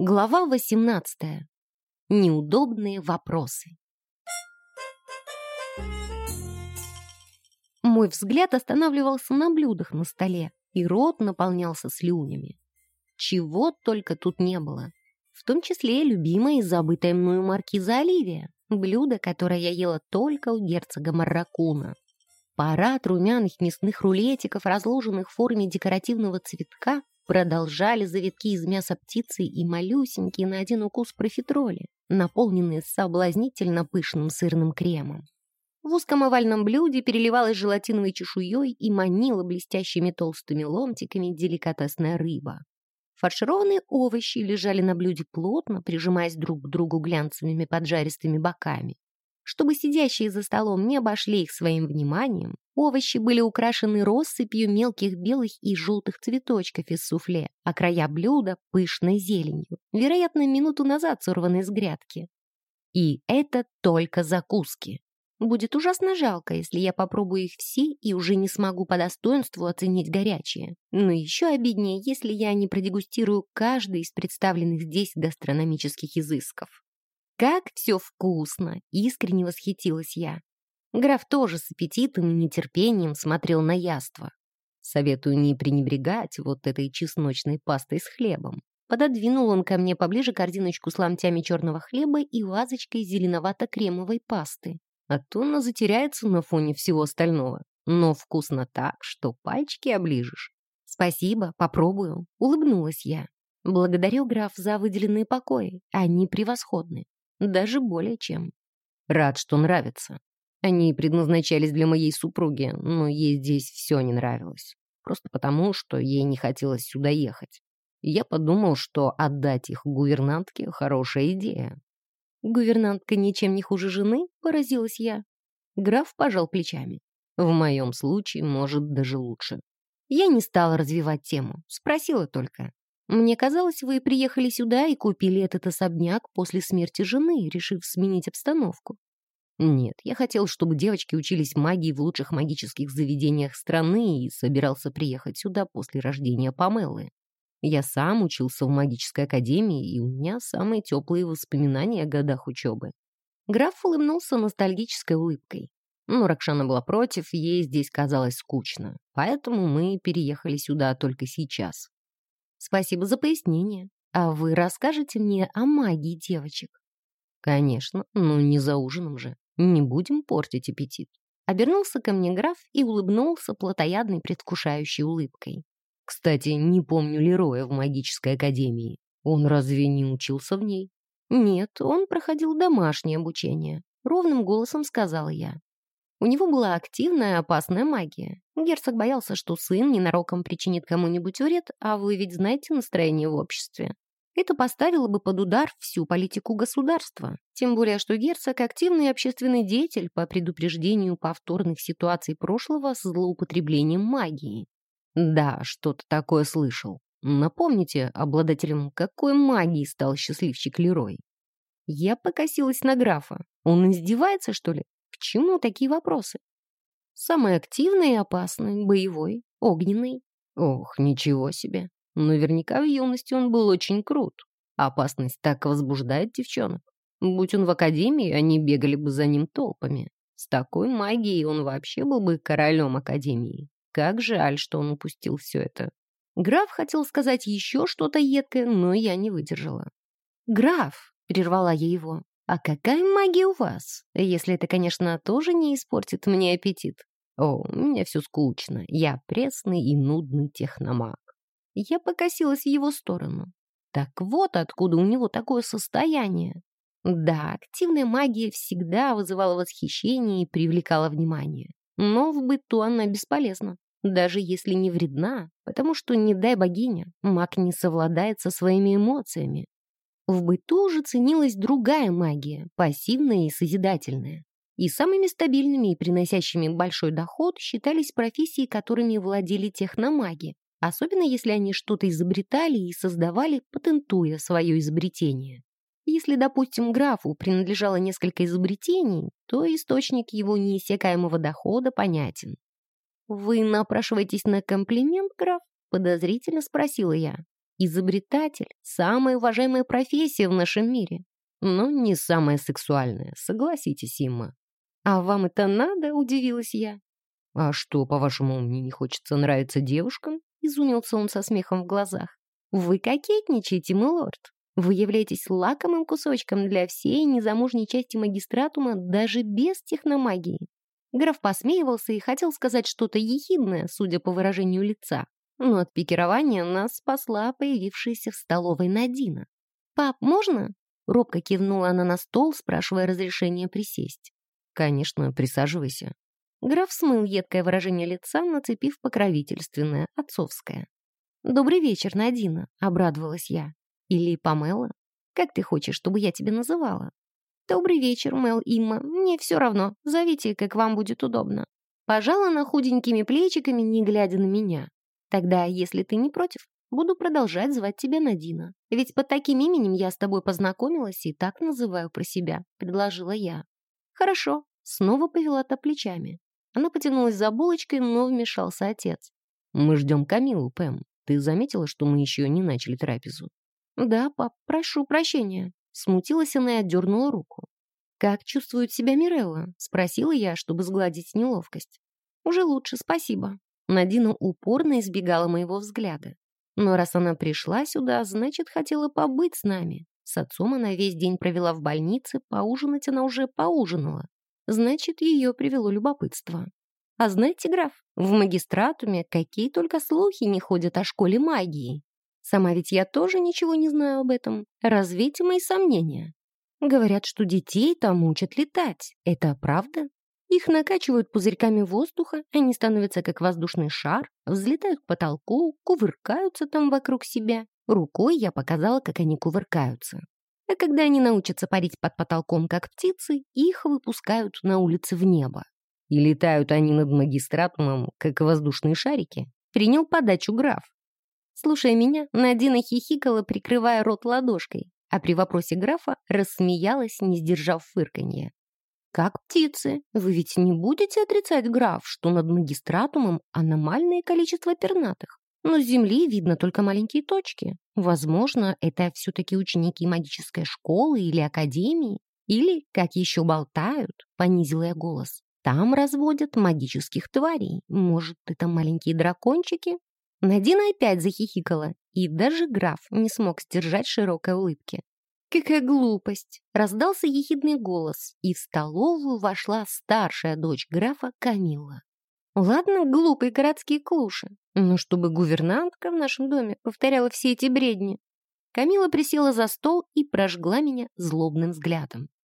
Глава 18. Неудобные вопросы. Мой взгляд останавливался на блюдах на столе, и рот наполнялся слюнями. Чего только тут не было. В том числе и любимая и забытая мною маркиза Оливия, блюдо, которое я ела только у герцога Марракуна. Парад румяных мясных рулетиков, разложенных в форме декоративного цветка, продолжали завитки из мяса птицы и малюсенькие на один укус профитроли, наполненные соблазнительно пышным сырным кремом. В узком овальном блюде переливалась желатиновой чешуей и манила блестящими толстыми ломтиками деликатесная рыба. Фаршированные овощи лежали на блюде плотно, прижимаясь друг к другу глянцевыми поджаристыми боками. Чтобы сидящие за столом не обошли их своим вниманием, овощи были украшены россыпью мелких белых и желтых цветочков из суфле, а края блюда — пышной зеленью, вероятно, минуту назад сорванной с грядки. И это только закуски. Будет ужасно жалко, если я попробую их все и уже не смогу по достоинству оценить горячие. Но еще обиднее, если я не продегустирую каждый из представленных здесь гастрономических изысков. «Как все вкусно!» — искренне восхитилась я. Граф тоже с аппетитом и нетерпением смотрел на яство. Советую не пренебрегать вот этой чесночной пастой с хлебом. Пододвинул он ко мне поближе корзиночку с ломтями черного хлеба и вазочкой зеленовато-кремовой пасты. А то она затеряется на фоне всего остального. Но вкусно так, что пальчики оближешь. «Спасибо, попробую», — улыбнулась я. «Благодарю, граф, за выделенные покои. Они превосходны. Даже более чем. Рад, что нравится. Они предназначались для моей супруги, но ей здесь все не нравилось. Просто потому, что ей не хотелось сюда ехать. я подумал, что отдать их гувернантке — хорошая идея. «Гувернантка ничем не хуже жены?» — поразилась я. Граф пожал плечами. «В моем случае, может, даже лучше». Я не стала развивать тему, спросила только. Мне казалось, вы приехали сюда и купили этот особняк после смерти жены, решив сменить обстановку. Нет, я хотел, чтобы девочки учились магии в лучших магических заведениях страны и собирался приехать сюда после рождения Памелы. Я сам учился в магической академии, и у меня самые теплые воспоминания о годах учебы. Граф улыбнулся ностальгической улыбкой. Но Ракшана была против, ей здесь казалось скучно. Поэтому мы переехали сюда только сейчас. Спасибо за пояснение. А вы расскажете мне о магии девочек? Конечно, но не за ужином же. Не будем портить аппетит. Обернулся ко мне граф и улыбнулся плотоядной предвкушающей улыбкой. Кстати, не помню Лероя в магической академии. Он разве не учился в ней? Нет, он проходил домашнее обучение. Ровным голосом сказала я. У него была активная опасная магия. Герцог боялся, что сын ненароком причинит кому-нибудь вред, а вы ведь знаете настроение в обществе. Это поставило бы под удар всю политику государства. Тем более, что герцог – активный общественный деятель по предупреждению повторных ситуаций прошлого с злоупотреблением магии. Да, что-то такое слышал. Напомните, обладателем какой магии стал счастливчик Лерой? Я покосилась на графа. Он издевается, что ли? К чему такие вопросы? Самый активный и опасный, боевой, огненный. Ох, ничего себе. Наверняка в юности он был очень крут. Опасность так возбуждает девчонок. Будь он в академии, они бегали бы за ним толпами. С такой магией он вообще был бы королем академии. Как жаль, что он упустил все это. Граф хотел сказать еще что-то едкое, но я не выдержала. «Граф!» — прервала я его. «А какая магия у вас? Если это, конечно, тоже не испортит мне аппетит». «О, у меня все скучно. Я пресный и нудный техномаг». Я покосилась в его сторону. Так вот откуда у него такое состояние. Да, активная магия всегда вызывала восхищение и привлекала внимание. Но в быту она бесполезна, даже если не вредна, потому что, не дай богиня, маг не совладает со своими эмоциями. В быту же ценилась другая магия, пассивная и созидательная. И самыми стабильными и приносящими большой доход считались профессии, которыми владели техномаги, особенно если они что-то изобретали и создавали, патентуя свое изобретение. Если, допустим, графу принадлежало несколько изобретений, то источник его неиссякаемого дохода понятен. «Вы напрашиваетесь на комплимент, граф?» — подозрительно спросила я. Изобретатель — самая уважаемая профессия в нашем мире. Но не самая сексуальная, согласитесь, Имма. «А вам это надо?» — удивилась я. «А что, по-вашему, мне не хочется нравиться девушкам?» — изумился он со смехом в глазах. «Вы кокетничаете, милорд. Вы являетесь лакомым кусочком для всей незамужней части магистратума даже без техномагии». Граф посмеивался и хотел сказать что-то ехидное, судя по выражению лица. Но от пикирования нас спасла появившаяся в столовой Надина. «Пап, можно?» Робко кивнула она на стол, спрашивая разрешения присесть. «Конечно, присаживайся». Граф смыл едкое выражение лица, нацепив покровительственное, отцовское. «Добрый вечер, Надина», — обрадовалась я. «Или Памела? Как ты хочешь, чтобы я тебя называла?» «Добрый вечер, Мел Имма. Мне все равно. Зовите, как вам будет удобно». Пожала она худенькими плечиками, не глядя на меня. «Тогда, если ты не против, буду продолжать звать тебя Надина. Ведь под таким именем я с тобой познакомилась и так называю про себя», — предложила я. «Хорошо», Снова повела-то плечами. Она потянулась за булочкой, но вмешался отец. «Мы ждем Камилу, Пэм. Ты заметила, что мы еще не начали трапезу?» «Да, пап, прошу прощения». Смутилась она и отдернула руку. «Как чувствует себя Мирелла?» — спросила я, чтобы сгладить неловкость. «Уже лучше, спасибо». Надина упорно избегала моего взгляда. Но раз она пришла сюда, значит, хотела побыть с нами. С отцом она весь день провела в больнице, поужинать она уже поужинала. Значит, ее привело любопытство. А знаете, граф, в магистратуме какие только слухи не ходят о школе магии. Сама ведь я тоже ничего не знаю об этом. Развейте мои сомнения. Говорят, что детей там учат летать. Это правда? Их накачивают пузырьками воздуха, они становятся как воздушный шар, взлетают к потолку, кувыркаются там вокруг себя. Рукой я показала, как они кувыркаются. А когда они научатся парить под потолком, как птицы, их выпускают на улице в небо. И летают они над магистратумом, как воздушные шарики. Принял подачу граф. Слушая меня, Надина хихикала, прикрывая рот ладошкой, а при вопросе графа рассмеялась, не сдержав фырканье. «Как птицы? Вы ведь не будете отрицать, граф, что над магистратумом аномальное количество пернатых? Но с земли видно только маленькие точки. Возможно, это все-таки ученики магической школы или академии. Или, как еще болтают, понизила я голос, там разводят магических тварей. Может, это маленькие дракончики? Надина опять захихикала, и даже граф не смог сдержать широкой улыбки. «Какая глупость!» — раздался ехидный голос, и в столовую вошла старшая дочь графа Камилла. Ладно, глупые городские клуши, но чтобы гувернантка в нашем доме повторяла все эти бредни. Камила присела за стол и прожгла меня злобным взглядом.